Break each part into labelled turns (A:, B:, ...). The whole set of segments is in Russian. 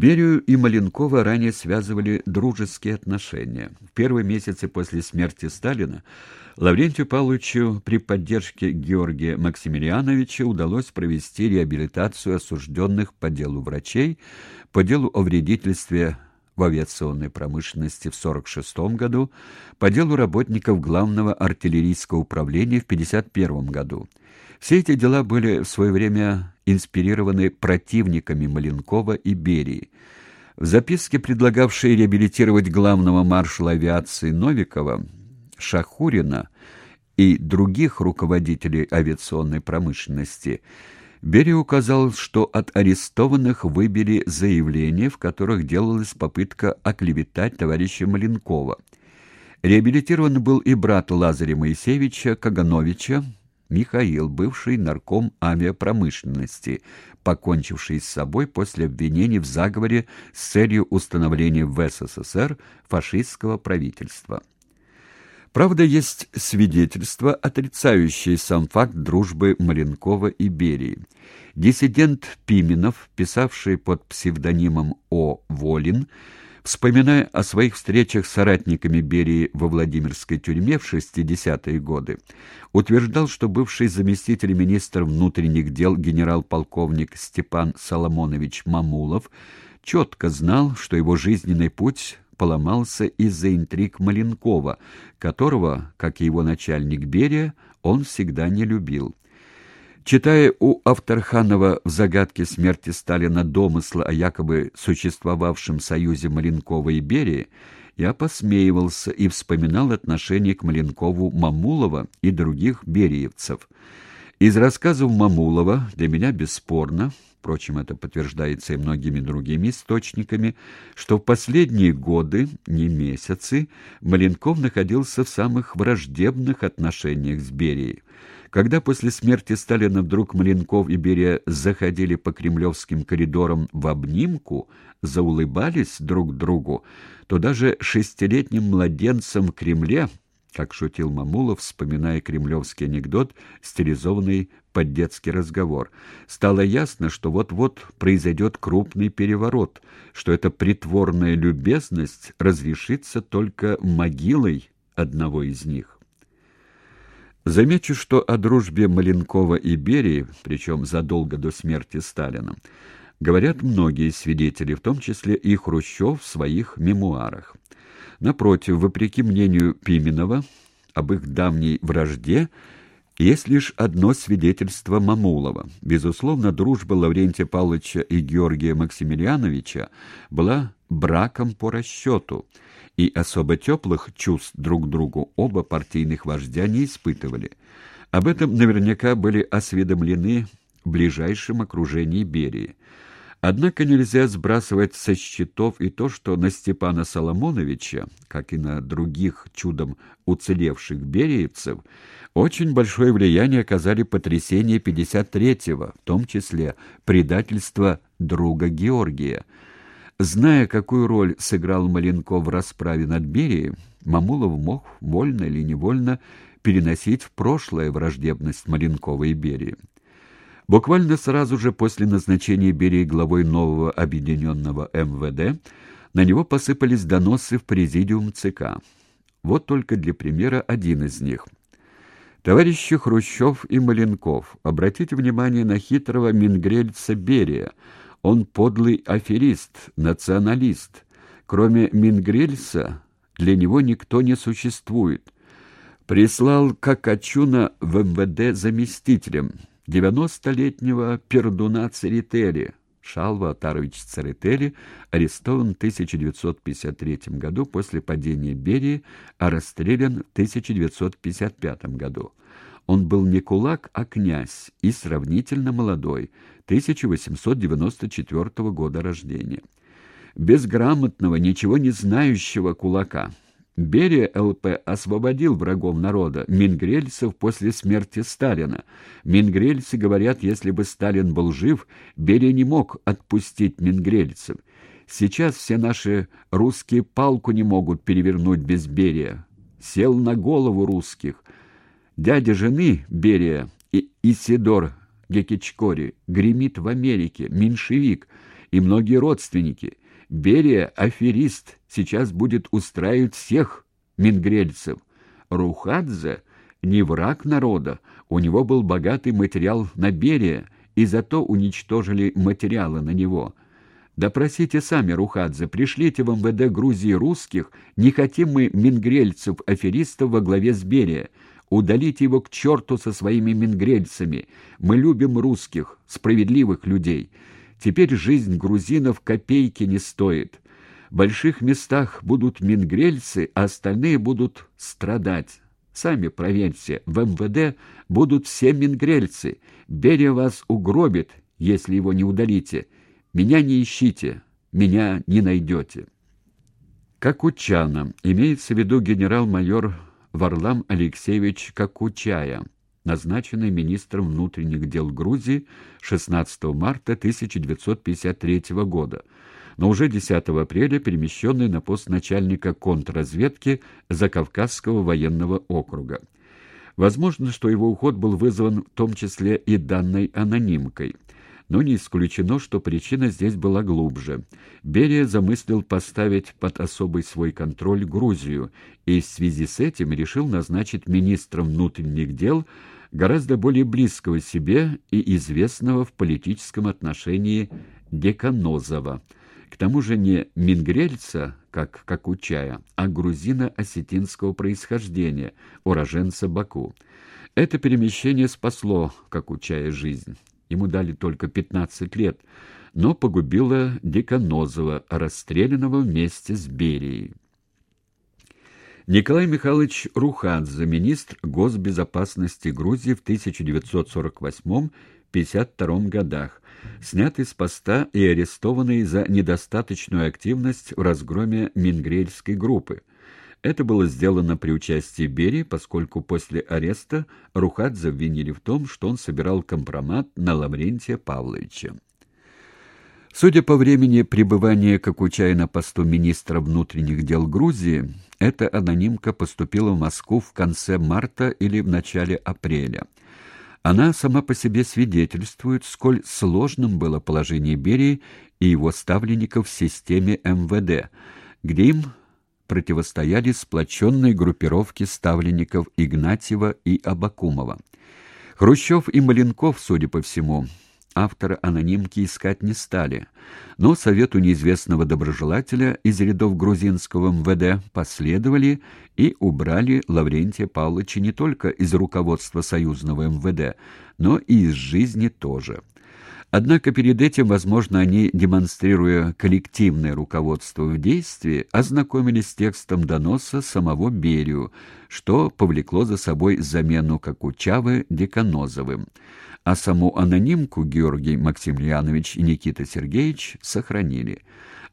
A: Берию и Маленкова ранее связывали дружеские отношения. В первые месяцы после смерти Сталина Лаврентию Павловичу при поддержке Георгия Максимилиановича удалось провести реабилитацию осужденных по делу врачей, по делу о вредительстве в авиационной промышленности в 1946 году, по делу работников Главного артиллерийского управления в 1951 году. Все эти дела были в свое время инспирированы противниками Маленкова и Берии. В записке, предлагавшей реабилитировать главного маршала авиации Новикова, Шахурина и других руководителей авиационной промышленности, Берия указал, что от арестованных выбили заявления, в которых делалась попытка оклеветать товарища Маленкова. Реабилитирован был и брат Лазаря Моисеевича Кагановича, Михаил, бывший нарком авиапромышленности, покончивший с собой после обвинений в заговоре с целью установления в СССР фашистского правительства. Правда, есть свидетельства, отрицающие сам факт дружбы Маленкова и Берии. Диссидент Пименов, писавший под псевдонимом О. Волин, Вспоминая о своих встречах с соратниками Берии во Владимирской тюрьме в 60-е годы, утверждал, что бывший заместитель министра внутренних дел генерал-полковник Степан Соломонович Мамулов четко знал, что его жизненный путь поломался из-за интриг Маленкова, которого, как и его начальник Берия, он всегда не любил. Читая у Авторханова в «Загадке смерти Сталина» домысла о якобы существовавшем союзе Маленкова и Берии, я посмеивался и вспоминал отношение к Маленкову Мамулова и других бериевцев. Из рассказов Мамулова для меня бесспорно, впрочем, это подтверждается и многими другими источниками, что в последние годы, не месяцы, Маленков находился в самых враждебных отношениях с Берией. Когда после смерти Сталина вдруг Маленков и Берия заходили по кремлевским коридорам в обнимку, заулыбались друг другу, то даже шестилетним младенцам в Кремле, как шутил Мамулов, вспоминая кремлевский анекдот, стилизованный под детский разговор, стало ясно, что вот-вот произойдет крупный переворот, что эта притворная любезность разрешится только могилой одного из них. Замечу, что о дружбе Маленкова и Берии, причем задолго до смерти Сталина, говорят многие свидетели, в том числе и Хрущев в своих мемуарах. Напротив, вопреки мнению Пименова об их давней вражде, есть лишь одно свидетельство Мамулова. Безусловно, дружба Лаврентия Павловича и Георгия Максимилиановича была браком по расчету – и особо теплых чувств друг другу оба партийных вождя не испытывали. Об этом наверняка были осведомлены в ближайшем окружении Берии. Однако нельзя сбрасывать со счетов и то, что на Степана Соломоновича, как и на других чудом уцелевших бериевцев, очень большое влияние оказали потрясения 53-го, в том числе предательство друга Георгия – Зная, какую роль сыграл Маленков в расправе над Берией, Мамулов мог, вольно или невольно, переносить в прошлое враждебность Маленкова и Берии. Буквально сразу же после назначения Берии главой нового объединенного МВД на него посыпались доносы в президиум ЦК. Вот только для примера один из них. Товарищи Хрущев и Маленков, обратите внимание на хитрого мингрельца Берия – он подлый аферист, националист. Кроме Мингрельса для него никто не существует. Прислал Какачуна в МВД заместителем, девяностолетнего пердуна Церетели. Шалва Атарович Церетели арестован в 1953 году после падения Берии, а расстрелян в 1955 году. Он был не кулак, а князь и сравнительно молодой, 1894 года рождения. Безграмотного, ничего не знающего кулака. Берия ЛП освободил врагов народа, мингрельцев после смерти Сталина. Мингрельцы говорят, если бы Сталин был жив, Берия не мог отпустить мингрельцев. Сейчас все наши русские палку не могут перевернуть без Берия. Сел на голову русских – Дядя жены, Берия и Исидор Гекичкори, гремит в Америке, меньшевик, и многие родственники. Берия — аферист, сейчас будет устраивать всех мингрельцев. Рухадзе — не враг народа, у него был богатый материал на Берия, и зато уничтожили материалы на него. Допросите сами Рухадзе, пришлите в МВД Грузии русских, не хотим мы мингрельцев-аферистов во главе с Берия. Удалите его к черту со своими мингрельцами. Мы любим русских, справедливых людей. Теперь жизнь грузинов копейки не стоит. Больших местах будут мингрельцы, а остальные будут страдать. Сами проверьте, в МВД будут все мингрельцы. Берия вас угробит, если его не удалите. Меня не ищите, меня не найдете. Какучана. Имеется в виду генерал-майор Варлам Алексеевич Какучая, назначенный министром внутренних дел Грузии 16 марта 1953 года, но уже 10 апреля перемещенный на пост начальника контрразведки Закавказского военного округа. Возможно, что его уход был вызван в том числе и данной анонимкой – но не исключено, что причина здесь была глубже. Берия замыслил поставить под особый свой контроль Грузию и в связи с этим решил назначить министром внутренних дел гораздо более близкого себе и известного в политическом отношении Деканозова. К тому же не мингрельца, как Какучая, а грузина осетинского происхождения, уроженца Баку. Это перемещение спасло Какучая жизнь. Ему дали только 15 лет, но погубило Деканозова, расстрелянного вместе с Берией. Николай Михайлович Рухадзе, министр госбезопасности Грузии в 1948-52 годах, снятый с поста и арестованный за недостаточную активность в разгроме Мингрельской группы. Это было сделано при участии Берии, поскольку после ареста Рухадзе обвинили в том, что он собирал компромат на Лаврентия Павловича. Судя по времени пребывания Кокучая на посту министра внутренних дел Грузии, эта анонимка поступила в Москву в конце марта или в начале апреля. Она сама по себе свидетельствует, сколь сложным было положение Берии и его ставленников в системе МВД, где им противостояли сплоченной группировке ставленников Игнатьева и Абакумова. Хрущев и Маленков, судя по всему, автора анонимки искать не стали, но совету неизвестного доброжелателя из рядов грузинского МВД последовали и убрали Лаврентия Павловича не только из руководства союзного МВД, но и из жизни тоже. Однако перед этим, возможно, они, демонстрируя коллективное руководство в действии, ознакомились с текстом доноса самого Берию, что повлекло за собой замену Какучавы Деканозовым. А саму анонимку Георгий Максимiliaнович и Никита Сергеевич сохранили.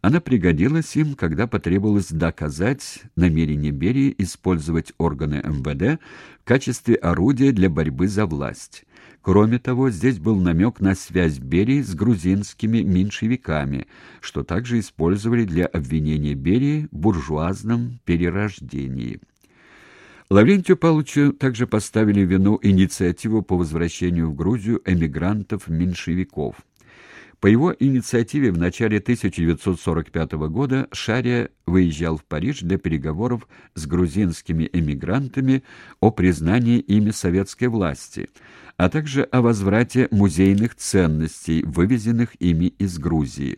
A: Она пригодилась им, когда потребовалось доказать намерение Берии использовать органы МВД в качестве орудия для борьбы за власть. Кроме того, здесь был намек на связь Берии с грузинскими меньшевиками, что также использовали для обвинения Берии в буржуазном перерождении. Лаврентию Павловичу также поставили вину инициативу по возвращению в Грузию эмигрантов-меньшевиков. По его инициативе в начале 1945 года Шария выезжал в Париж для переговоров с грузинскими эмигрантами о признании ими советской власти – а также о возврате музейных ценностей, вывезенных ими из Грузии.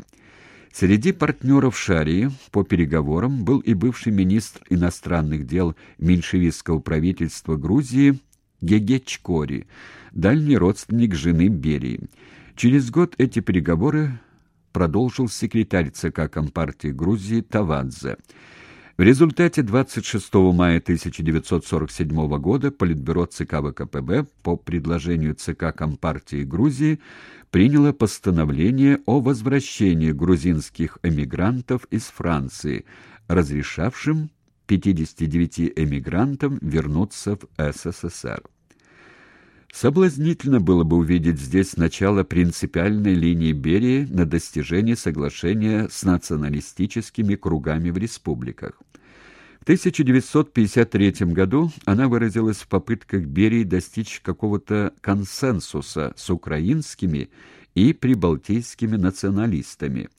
A: Среди партнеров Шарии по переговорам был и бывший министр иностранных дел меньшевистского правительства Грузии Гегечкори, дальний родственник жены Берии. Через год эти переговоры продолжил секретарь ЦК Компартии Грузии Тавадзе. В результате 26 мая 1947 года Политбюро ЦК ВКПБ по предложению ЦК Компартии Грузии приняло постановление о возвращении грузинских эмигрантов из Франции, разрешавшим 59 эмигрантам вернуться в СССР. Соблазнительно было бы увидеть здесь начало принципиальной линии Берии на достижение соглашения с националистическими кругами в республиках. В 1953 году она выразилась в попытках Берии достичь какого-то консенсуса с украинскими и прибалтийскими националистами.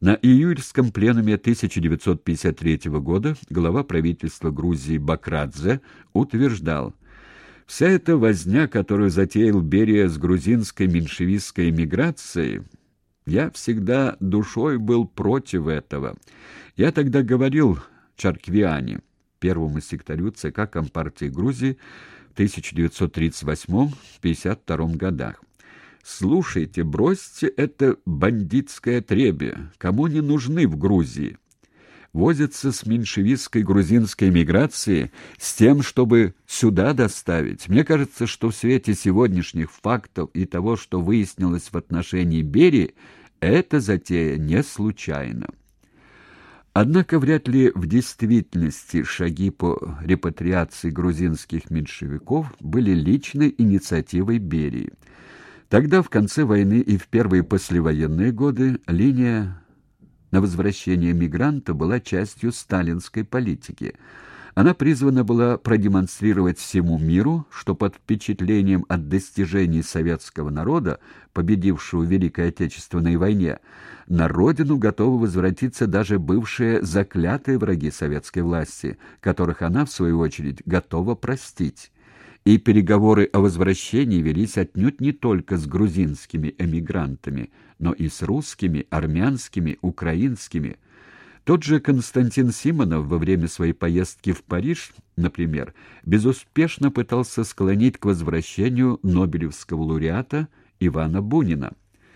A: На июльском пленуме 1953 года глава правительства Грузии Бакрадзе утверждал, «Вся эта возня, которую затеял Берия с грузинской меньшевистской эмиграцией, я всегда душой был против этого. Я тогда говорил Чарквиане, первому секретарю ЦК Компартии Грузии в 1938-52 годах. Слушайте, бросьте это бандитское требие. Кому не нужны в Грузии? Возятся с меньшевистской грузинской миграцией с тем, чтобы сюда доставить. Мне кажется, что в свете сегодняшних фактов и того, что выяснилось в отношении Берии, эта затея не случайна. Однако вряд ли в действительности шаги по репатриации грузинских меньшевиков были личной инициативой Берии. Тогда, в конце войны и в первые послевоенные годы, линия на возвращение мигранта была частью сталинской политики – она призвана была продемонстрировать всему миру, что под впечатлением от достижений советского народа, победившего в Великой Отечественной войне, на родину готовы возвратиться даже бывшие заклятые враги советской власти, которых она, в свою очередь, готова простить. И переговоры о возвращении велись отнюдь не только с грузинскими эмигрантами, но и с русскими, армянскими, украинскими, тот же Константин Симонов во время своей поездки в Париж, например, безуспешно пытался склонить к возвращению Нобелевского лауреата Ивана Бунина.